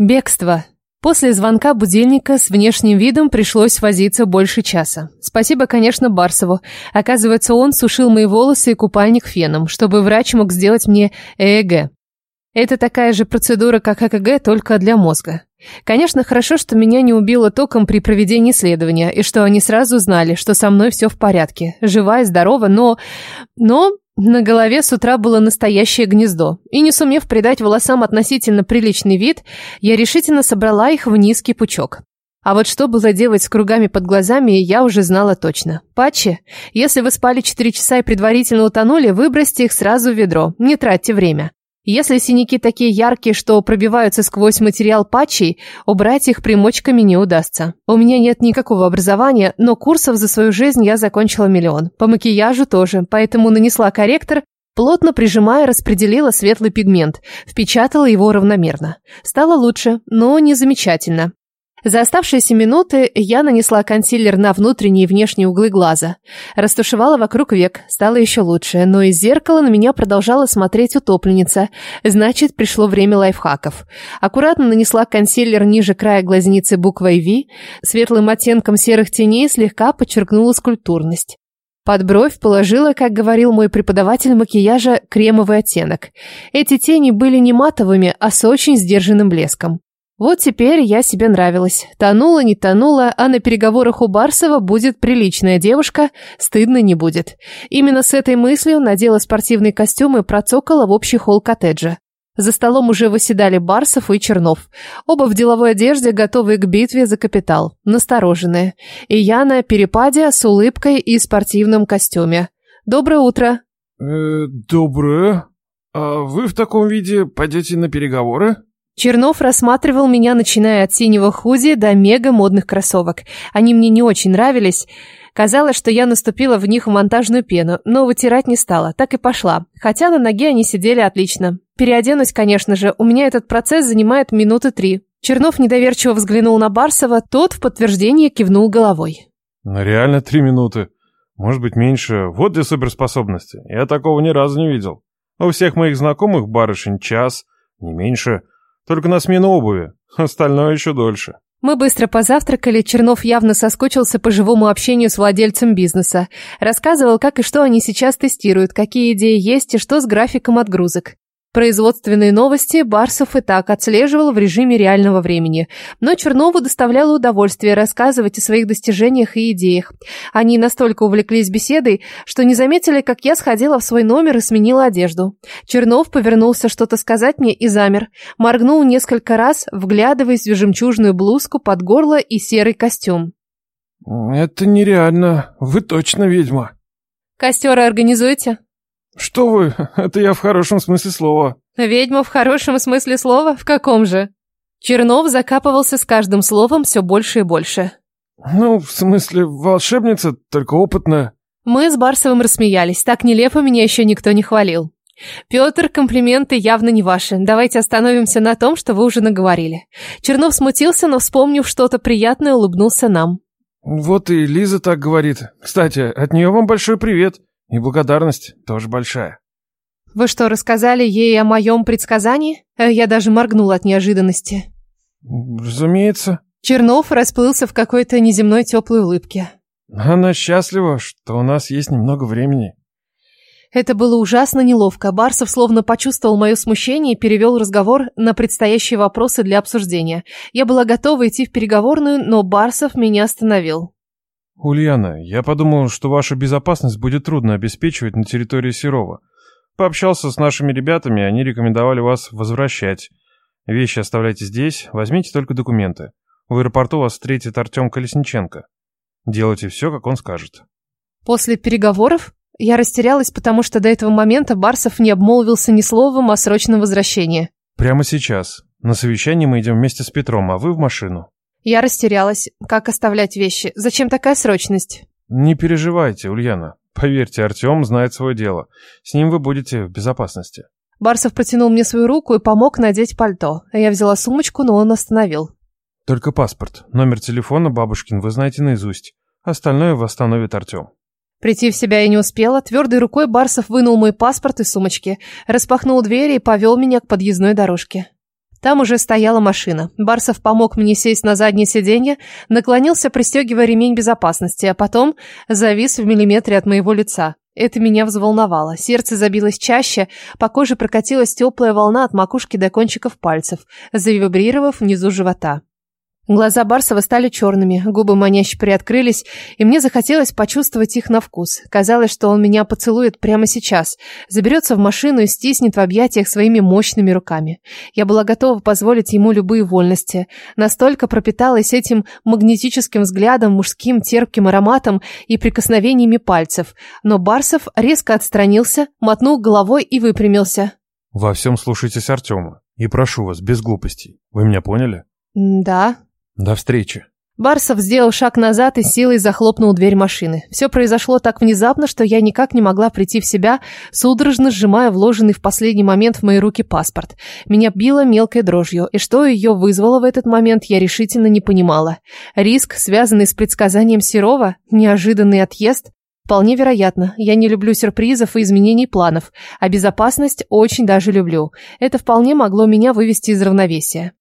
Бегство. После звонка будильника с внешним видом пришлось возиться больше часа. Спасибо, конечно, Барсову. Оказывается, он сушил мои волосы и купальник феном, чтобы врач мог сделать мне ЭЭГ. Это такая же процедура, как ЭКГ, только для мозга. Конечно, хорошо, что меня не убило током при проведении исследования, и что они сразу знали, что со мной все в порядке, жива и здорова, но... Но на голове с утра было настоящее гнездо, и не сумев придать волосам относительно приличный вид, я решительно собрала их в низкий пучок. А вот что было делать с кругами под глазами, я уже знала точно. Патчи, если вы спали 4 часа и предварительно утонули, выбросьте их сразу в ведро, не тратьте время. Если синяки такие яркие, что пробиваются сквозь материал патчей, убрать их примочками не удастся. У меня нет никакого образования, но курсов за свою жизнь я закончила миллион. По макияжу тоже, поэтому нанесла корректор, плотно прижимая, распределила светлый пигмент, впечатала его равномерно. Стало лучше, но не замечательно. За оставшиеся минуты я нанесла консилер на внутренние и внешние углы глаза. Растушевала вокруг век, стало еще лучше, но из зеркала на меня продолжала смотреть утопленница. Значит, пришло время лайфхаков. Аккуратно нанесла консилер ниже края глазницы буквой V, светлым оттенком серых теней слегка подчеркнула скульптурность. Под бровь положила, как говорил мой преподаватель макияжа, кремовый оттенок. Эти тени были не матовыми, а с очень сдержанным блеском. Вот теперь я себе нравилась. Тонула, не тонула, а на переговорах у Барсова будет приличная девушка, стыдно не будет. Именно с этой мыслью надела спортивный костюм и процокала в общий холл коттеджа. За столом уже выседали Барсов и Чернов. Оба в деловой одежде, готовые к битве за капитал. Настороженные. И я на перепаде с улыбкой и спортивном костюме. «Доброе утро!» э, «Доброе. А вы в таком виде пойдете на переговоры?» Чернов рассматривал меня, начиная от синего худи до мега модных кроссовок. Они мне не очень нравились. Казалось, что я наступила в них в монтажную пену, но вытирать не стала, так и пошла. Хотя на ноге они сидели отлично. Переоденусь, конечно же, у меня этот процесс занимает минуты три. Чернов недоверчиво взглянул на Барсова, тот в подтверждение кивнул головой. Ну, реально три минуты. Может быть, меньше. Вот для суперспособности. Я такого ни разу не видел. У всех моих знакомых барышень час, не меньше. Только на смену обуви. Остальное еще дольше. Мы быстро позавтракали, Чернов явно соскучился по живому общению с владельцем бизнеса. Рассказывал, как и что они сейчас тестируют, какие идеи есть и что с графиком отгрузок. Производственные новости Барсов и так отслеживал в режиме реального времени, но Чернову доставляло удовольствие рассказывать о своих достижениях и идеях. Они настолько увлеклись беседой, что не заметили, как я сходила в свой номер и сменила одежду. Чернов повернулся что-то сказать мне и замер, моргнул несколько раз, вглядываясь в жемчужную блузку под горло и серый костюм. «Это нереально. Вы точно ведьма». «Костер организуете?» «Что вы? Это я в хорошем смысле слова». «Ведьма в хорошем смысле слова? В каком же?» Чернов закапывался с каждым словом все больше и больше. «Ну, в смысле, волшебница, только опытная». Мы с Барсовым рассмеялись. Так нелепо меня еще никто не хвалил. «Петр, комплименты явно не ваши. Давайте остановимся на том, что вы уже наговорили». Чернов смутился, но, вспомнив что-то приятное, улыбнулся нам. «Вот и Лиза так говорит. Кстати, от нее вам большой привет. И благодарность тоже большая. Вы что, рассказали ей о моем предсказании? Э, я даже моргнула от неожиданности. Разумеется. Чернов расплылся в какой-то неземной теплой улыбке. Она счастлива, что у нас есть немного времени. Это было ужасно неловко. Барсов словно почувствовал мое смущение и перевел разговор на предстоящие вопросы для обсуждения. Я была готова идти в переговорную, но Барсов меня остановил. «Ульяна, я подумал, что вашу безопасность будет трудно обеспечивать на территории Серова. Пообщался с нашими ребятами, они рекомендовали вас возвращать. Вещи оставляйте здесь, возьмите только документы. В аэропорту вас встретит Артем Колесниченко. Делайте все, как он скажет». После переговоров я растерялась, потому что до этого момента Барсов не обмолвился ни словом о срочном возвращении. «Прямо сейчас. На совещание мы идем вместе с Петром, а вы в машину. Я растерялась. Как оставлять вещи? Зачем такая срочность? Не переживайте, Ульяна. Поверьте, Артем знает свое дело. С ним вы будете в безопасности. Барсов протянул мне свою руку и помог надеть пальто. Я взяла сумочку, но он остановил. Только паспорт. Номер телефона бабушкин вы знаете наизусть. Остальное восстановит Артем. Прийти в себя я не успела. Твердой рукой Барсов вынул мой паспорт из сумочки, распахнул двери и повел меня к подъездной дорожке. Там уже стояла машина. Барсов помог мне сесть на заднее сиденье, наклонился, пристегивая ремень безопасности, а потом завис в миллиметре от моего лица. Это меня взволновало. Сердце забилось чаще, по коже прокатилась теплая волна от макушки до кончиков пальцев, завибрировав внизу живота. Глаза Барсова стали черными, губы маняще приоткрылись, и мне захотелось почувствовать их на вкус. Казалось, что он меня поцелует прямо сейчас, заберется в машину и стиснет в объятиях своими мощными руками. Я была готова позволить ему любые вольности. Настолько пропиталась этим магнетическим взглядом, мужским терпким ароматом и прикосновениями пальцев. Но Барсов резко отстранился, мотнул головой и выпрямился. «Во всем слушайтесь Артема. И прошу вас, без глупостей. Вы меня поняли?» «Да», до встречи. Барсов сделал шаг назад и силой захлопнул дверь машины. Все произошло так внезапно, что я никак не могла прийти в себя, судорожно сжимая вложенный в последний момент в мои руки паспорт. Меня било мелкой дрожью, и что ее вызвало в этот момент, я решительно не понимала. Риск, связанный с предсказанием Серова, неожиданный отъезд, Вполне вероятно. Я не люблю сюрпризов и изменений планов, а безопасность очень даже люблю. Это вполне могло меня вывести из равновесия.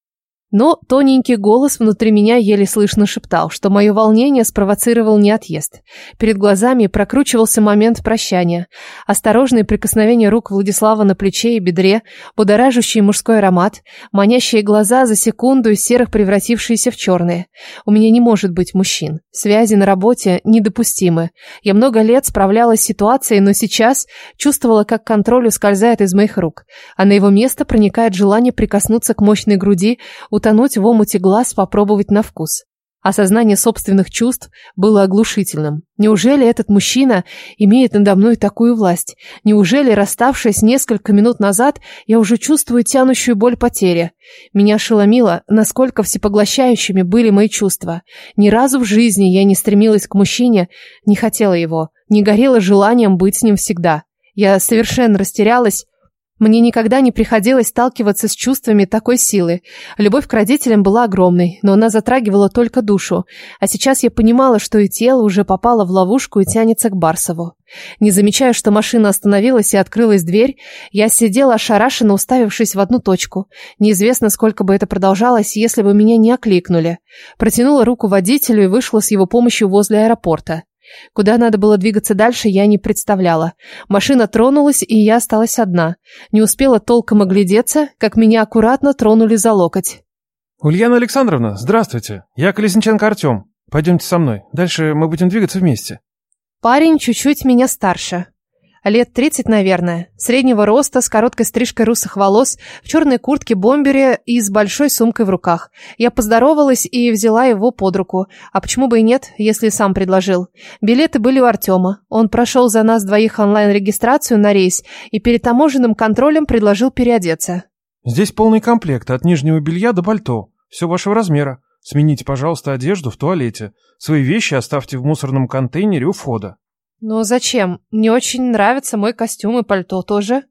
Но тоненький голос внутри меня еле слышно шептал, что мое волнение спровоцировал не отъезд. Перед глазами прокручивался момент прощания. Осторожные прикосновения рук Владислава на плече и бедре, будоражащий мужской аромат, манящие глаза за секунду из серых превратившиеся в черные. У меня не может быть мужчин. Связи на работе недопустимы. Я много лет справлялась с ситуацией, но сейчас чувствовала, как контроль ускользает из моих рук, а на его место проникает желание прикоснуться к мощной груди, утонуть в омуте глаз, попробовать на вкус. Осознание собственных чувств было оглушительным. Неужели этот мужчина имеет надо мной такую власть? Неужели, расставшись несколько минут назад, я уже чувствую тянущую боль потери? Меня ошеломило, насколько всепоглощающими были мои чувства. Ни разу в жизни я не стремилась к мужчине, не хотела его, не горела желанием быть с ним всегда. Я совершенно растерялась, мне никогда не приходилось сталкиваться с чувствами такой силы. Любовь к родителям была огромной, но она затрагивала только душу. А сейчас я понимала, что и тело уже попало в ловушку и тянется к Барсову. Не замечая, что машина остановилась и открылась дверь, я сидела ошарашенно, уставившись в одну точку. Неизвестно, сколько бы это продолжалось, если бы меня не окликнули. Протянула руку водителю и вышла с его помощью возле аэропорта. Куда надо было двигаться дальше, я не представляла. Машина тронулась, и я осталась одна. Не успела толком оглядеться, как меня аккуратно тронули за локоть. «Ульяна Александровна, здравствуйте. Я Колесниченко Артем. Пойдемте со мной. Дальше мы будем двигаться вместе». Парень чуть-чуть меня старше. Лет 30, наверное. Среднего роста, с короткой стрижкой русых волос, в черной куртке-бомбере и с большой сумкой в руках. Я поздоровалась и взяла его под руку. А почему бы и нет, если сам предложил? Билеты были у Артема. Он прошел за нас двоих онлайн-регистрацию на рейс и перед таможенным контролем предложил переодеться. «Здесь полный комплект, от нижнего белья до пальто. Все вашего размера. Смените, пожалуйста, одежду в туалете. Свои вещи оставьте в мусорном контейнере у входа». «Но зачем? Мне очень нравится мой костюм и пальто тоже».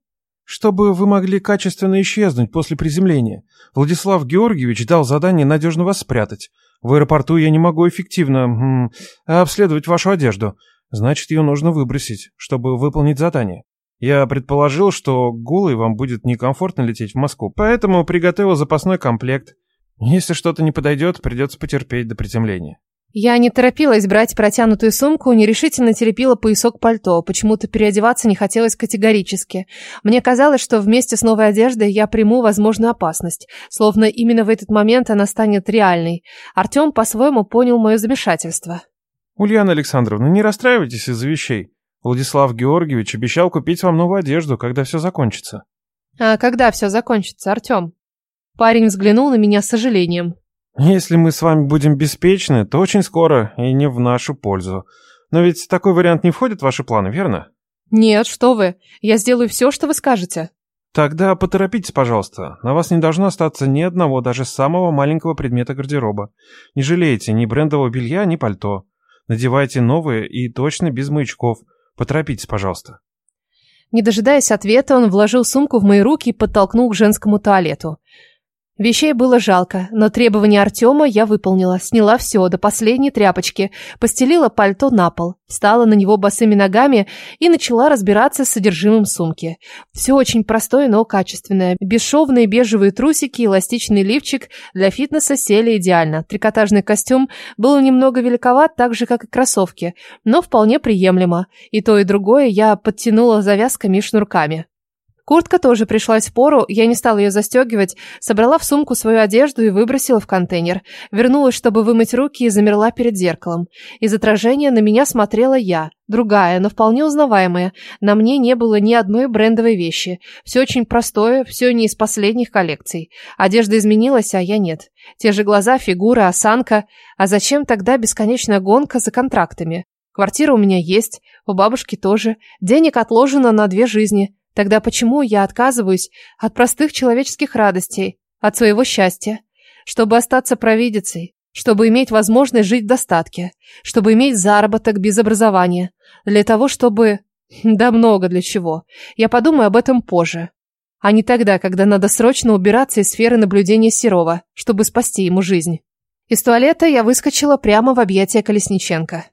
«Чтобы вы могли качественно исчезнуть после приземления. Владислав Георгиевич дал задание надежно вас спрятать. В аэропорту я не могу эффективно м, обследовать вашу одежду. Значит, ее нужно выбросить, чтобы выполнить задание. Я предположил, что голой вам будет некомфортно лететь в Москву, поэтому приготовил запасной комплект. Если что-то не подойдет, придется потерпеть до приземления». Я не торопилась брать протянутую сумку, нерешительно теребила поясок пальто. Почему-то переодеваться не хотелось категорически. Мне казалось, что вместе с новой одеждой я приму возможную опасность. Словно именно в этот момент она станет реальной. Артем по-своему понял мое замешательство. «Ульяна Александровна, не расстраивайтесь из-за вещей. Владислав Георгиевич обещал купить вам новую одежду, когда все закончится». «А когда все закончится, Артем?» Парень взглянул на меня с сожалением. Если мы с вами будем беспечны, то очень скоро и не в нашу пользу. Но ведь такой вариант не входит в ваши планы, верно? Нет, что вы. Я сделаю все, что вы скажете. Тогда поторопитесь, пожалуйста. На вас не должно остаться ни одного, даже самого маленького предмета гардероба. Не жалейте ни брендового белья, ни пальто. Надевайте новые и точно без маячков. Поторопитесь, пожалуйста. Не дожидаясь ответа, он вложил сумку в мои руки и подтолкнул к женскому туалету. Вещей было жалко, но требования Артема я выполнила. Сняла все до последней тряпочки, постелила пальто на пол, встала на него босыми ногами и начала разбираться с содержимым сумки. Все очень простое, но качественное. Бесшовные бежевые трусики, эластичный лифчик для фитнеса сели идеально. Трикотажный костюм был немного великоват, так же, как и кроссовки, но вполне приемлемо. И то, и другое я подтянула завязками и шнурками. Куртка тоже пришлась в пору, я не стала ее застегивать, собрала в сумку свою одежду и выбросила в контейнер. Вернулась, чтобы вымыть руки и замерла перед зеркалом. Из отражения на меня смотрела я, другая, но вполне узнаваемая. На мне не было ни одной брендовой вещи. Все очень простое, все не из последних коллекций. Одежда изменилась, а я нет. Те же глаза, фигура, осанка. А зачем тогда бесконечная гонка за контрактами? Квартира у меня есть, у бабушки тоже. Денег отложено на две жизни. Тогда почему я отказываюсь от простых человеческих радостей, от своего счастья, чтобы остаться провидицей, чтобы иметь возможность жить в достатке, чтобы иметь заработок без образования, для того, чтобы... Да много для чего. Я подумаю об этом позже. А не тогда, когда надо срочно убираться из сферы наблюдения Серова, чтобы спасти ему жизнь. Из туалета я выскочила прямо в объятия Колесниченко.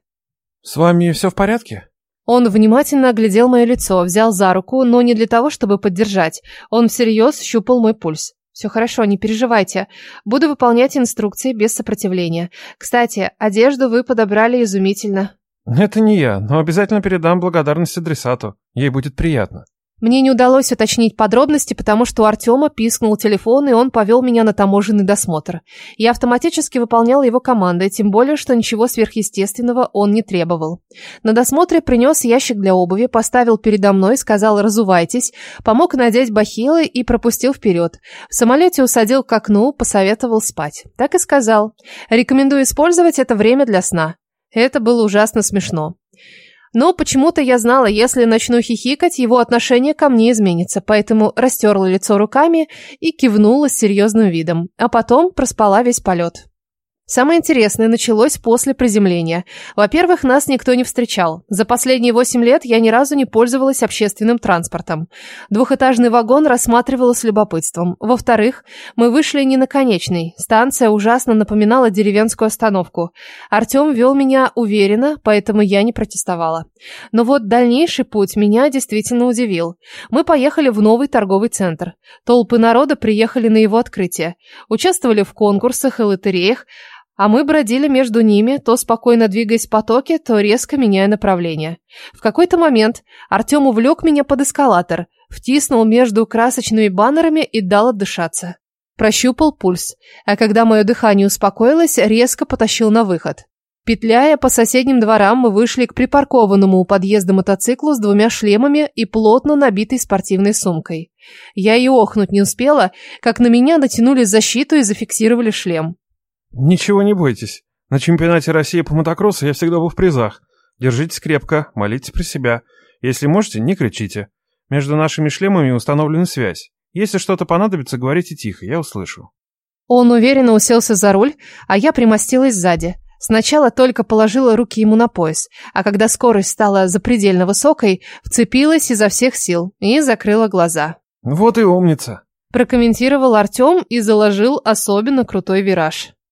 «С вами все в порядке?» Он внимательно оглядел мое лицо, взял за руку, но не для того, чтобы поддержать. Он всерьез щупал мой пульс. «Все хорошо, не переживайте. Буду выполнять инструкции без сопротивления. Кстати, одежду вы подобрали изумительно». «Это не я, но обязательно передам благодарность адресату. Ей будет приятно». Мне не удалось уточнить подробности, потому что у Артема пискнул телефон, и он повел меня на таможенный досмотр. Я автоматически выполнял его команды, тем более, что ничего сверхъестественного он не требовал. На досмотре принес ящик для обуви, поставил передо мной, сказал «разувайтесь», помог надеть бахилы и пропустил вперед. В самолете усадил к окну, посоветовал спать. Так и сказал. Рекомендую использовать это время для сна. Это было ужасно смешно. Но почему-то я знала, если начну хихикать, его отношение ко мне изменится, поэтому растерла лицо руками и кивнула с серьезным видом, а потом проспала весь полет. Самое интересное началось после приземления. Во-первых, нас никто не встречал. За последние восемь лет я ни разу не пользовалась общественным транспортом. Двухэтажный вагон рассматривала с любопытством. Во-вторых, мы вышли не на конечный. Станция ужасно напоминала деревенскую остановку. Артем вел меня уверенно, поэтому я не протестовала. Но вот дальнейший путь меня действительно удивил. Мы поехали в новый торговый центр. Толпы народа приехали на его открытие. Участвовали в конкурсах и лотереях, а мы бродили между ними, то спокойно двигаясь в потоке, то резко меняя направление. В какой-то момент Артем увлек меня под эскалатор, втиснул между красочными баннерами и дал отдышаться. Прощупал пульс, а когда мое дыхание успокоилось, резко потащил на выход. Петляя по соседним дворам, мы вышли к припаркованному у подъезда мотоциклу с двумя шлемами и плотно набитой спортивной сумкой. Я и охнуть не успела, как на меня натянули защиту и зафиксировали шлем. «Ничего не бойтесь. На чемпионате России по мотокроссу я всегда был в призах. Держитесь крепко, молитесь при себя. Если можете, не кричите. Между нашими шлемами установлена связь. Если что-то понадобится, говорите тихо, я услышу». Он уверенно уселся за руль, а я примостилась сзади. Сначала только положила руки ему на пояс, а когда скорость стала запредельно высокой, вцепилась изо всех сил и закрыла глаза. «Вот и умница», прокомментировал Артем и заложил особенно крутой вираж.